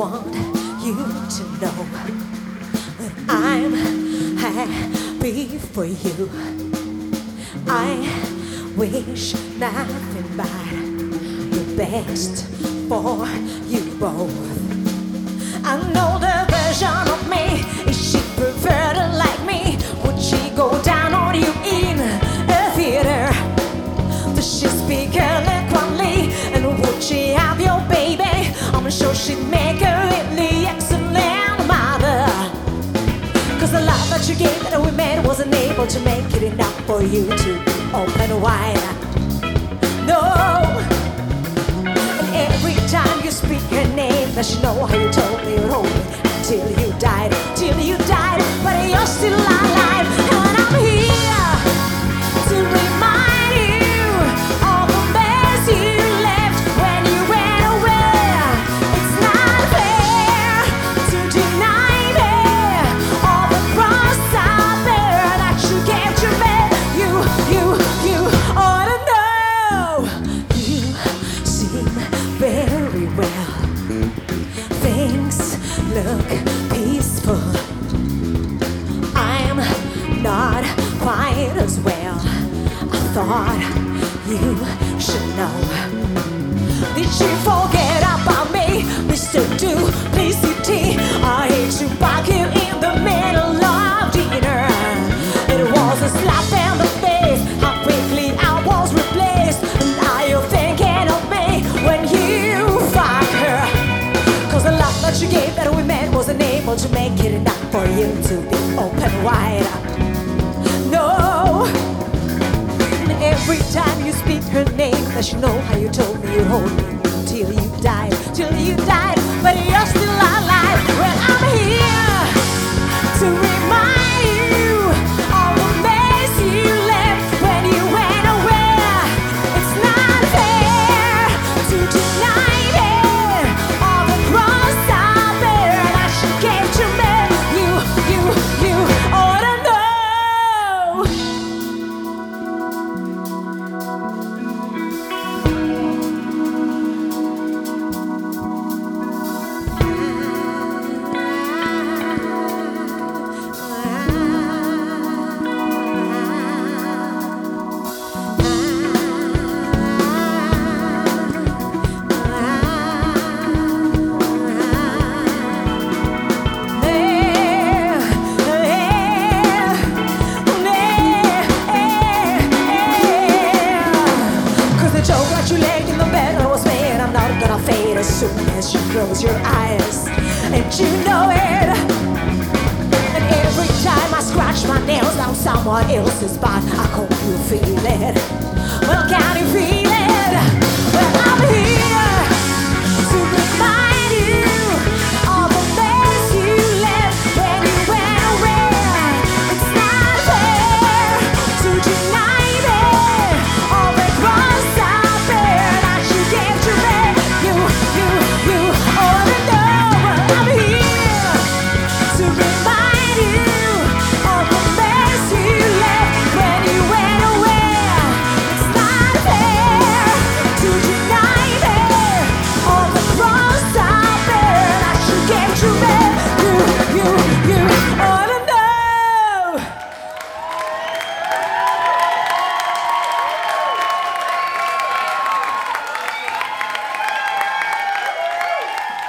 want you to know that I'm happy for you. I wish nothing but the best for you both. I know the version of me. If she to like me, would she go down on you in a theater? Does she speak eloquently? And would she have your baby? I'm sure she'd make Cause the love that you gave that we made wasn't able to make it enough for you to open wide. No. And every time you speak her name, does she know how you told me you'd hold me until you died, till you died, but you're still alive, look peaceful. I'm not quite as well. I thought you should know. Did you forget about me, Mr. Duplicity? Able to make it enough for you to be open wide. No. And every time you speak her name, does she know how you told me you'd hold me till you died, till you died, but you're still alive. Well, I'm here to remind close your eyes. And you know it. And every time I scratch my nails on someone else's spot, I hope you feel it. Well, can you feel